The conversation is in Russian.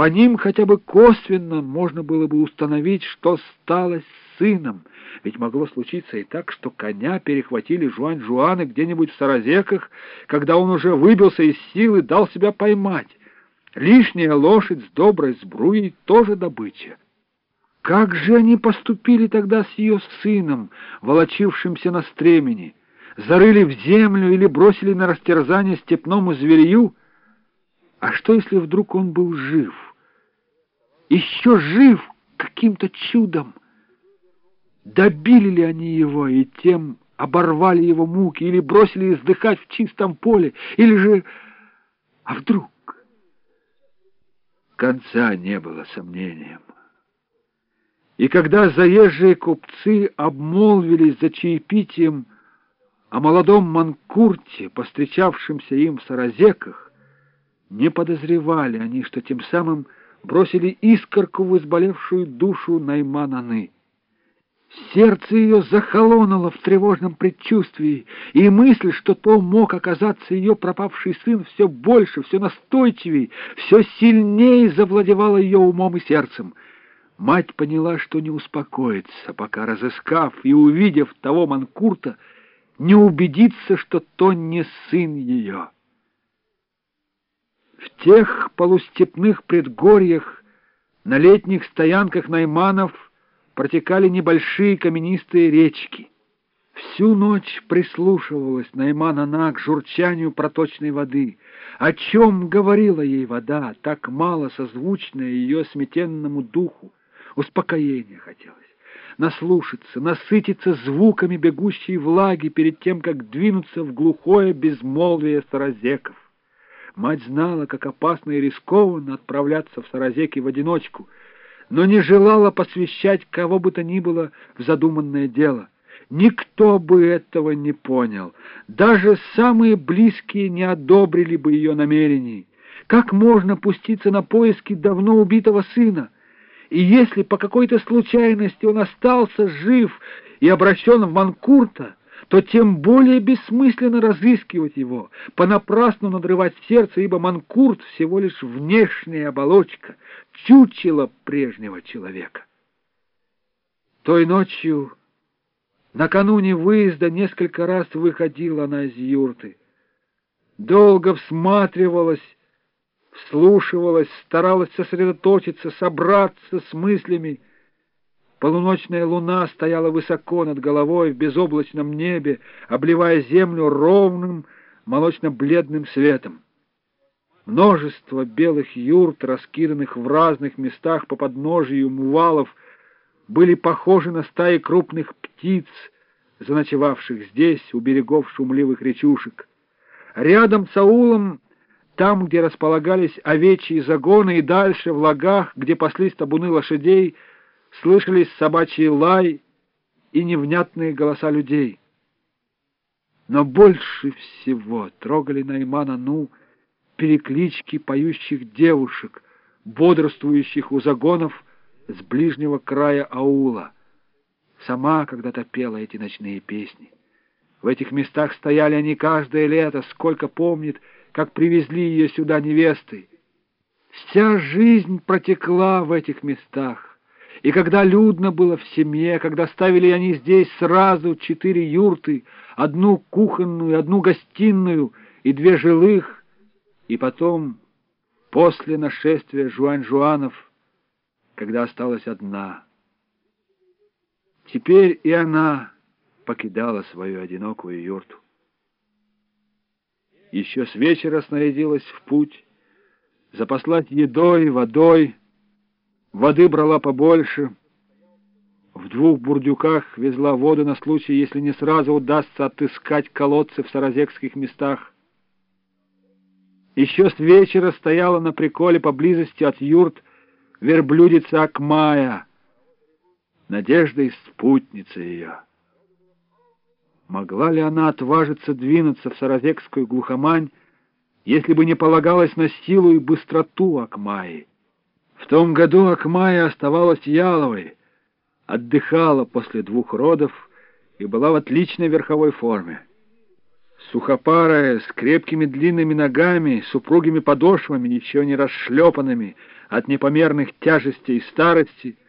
По ним хотя бы косвенно можно было бы установить, что стало с сыном, ведь могло случиться и так, что коня перехватили Жуань-Жуаны где-нибудь в Саразеках, когда он уже выбился из сил и дал себя поймать. Лишняя лошадь с доброй сбруей тоже добыча. Как же они поступили тогда с ее сыном, волочившимся на стремени? Зарыли в землю или бросили на растерзание степному зверю? А что, если вдруг он был жив? Еще жив каким-то чудом? Добили ли они его и тем оборвали его муки, или бросили издыхать в чистом поле, или же... А вдруг? Конца не было сомнением. И когда заезжие купцы обмолвились за чаепитием о молодом манкурте, постречавшемся им в Саразеках, не подозревали они, что тем самым бросили искорку в изболевшую душу Наймананы. Сердце ее захолонуло в тревожном предчувствии, и мысль, что то мог оказаться ее пропавший сын, все больше, все настойчивее, все сильнее завладевала ее умом и сердцем. Мать поняла, что не успокоится, пока, разыскав и увидев того Манкурта, не убедится, что то не сын ее. В тех полустепных предгорьях, на летних стоянках найманов — протекали небольшие каменистые речки. Всю ночь прислушивалась Найман она к журчанию проточной воды. О чем говорила ей вода, так мало созвучная ее сметенному духу? Успокоения хотелось. Наслушаться, насытиться звуками бегущей влаги перед тем, как двинуться в глухое безмолвие саразеков. Мать знала, как опасно и рискованно отправляться в саразеки в одиночку — но не желала посвящать кого бы то ни было в задуманное дело. Никто бы этого не понял. Даже самые близкие не одобрили бы ее намерений. Как можно пуститься на поиски давно убитого сына? И если по какой-то случайности он остался жив и обращен в Манкурта, то тем более бессмысленно разыскивать его, понапрасну надрывать сердце, ибо Манкурт всего лишь внешняя оболочка, чучело прежнего человека. Той ночью, накануне выезда, несколько раз выходила она из юрты. Долго всматривалась, вслушивалась, старалась сосредоточиться, собраться с мыслями, Полуночная луна стояла высоко над головой в безоблачном небе, обливая землю ровным молочно-бледным светом. Множество белых юрт, раскиданных в разных местах по подножию мувалов, были похожи на стаи крупных птиц, заночевавших здесь, у берегов шумливых речушек. Рядом с аулом, там, где располагались овечьи загоны, и дальше, в лагах, где паслись табуны лошадей, слышались собачий лай и невнятные голоса людей. Но больше всего трогали Наймана Ну переклички поющих девушек, бодрствующих у загонов с ближнего края аула. Сама когда-то пела эти ночные песни. В этих местах стояли они каждое лето, сколько помнит, как привезли ее сюда невесты. Вся жизнь протекла в этих местах. И когда людно было в семье, когда ставили они здесь сразу четыре юрты, одну кухонную, одну гостиную и две жилых, и потом, после нашествия Жуань-Жуанов, когда осталась одна. Теперь и она покидала свою одинокую юрту. Еще с вечера снарядилась в путь, запаслась едой, водой, Воды брала побольше. В двух бурдюках везла воду на случай, если не сразу удастся отыскать колодцы в саразекских местах. Еще с вечера стояла на приколе поблизости от юрт верблюдица Акмая, надежда и спутница ее. Могла ли она отважиться двинуться в саразекскую глухомань, если бы не полагалась на силу и быстроту Акмаи? В том году Акмая оставалась яловой, отдыхала после двух родов и была в отличной верховой форме. Сухопарая, с крепкими длинными ногами, с упругими подошвами, ничего не расшлепанными от непомерных тяжестей и старости —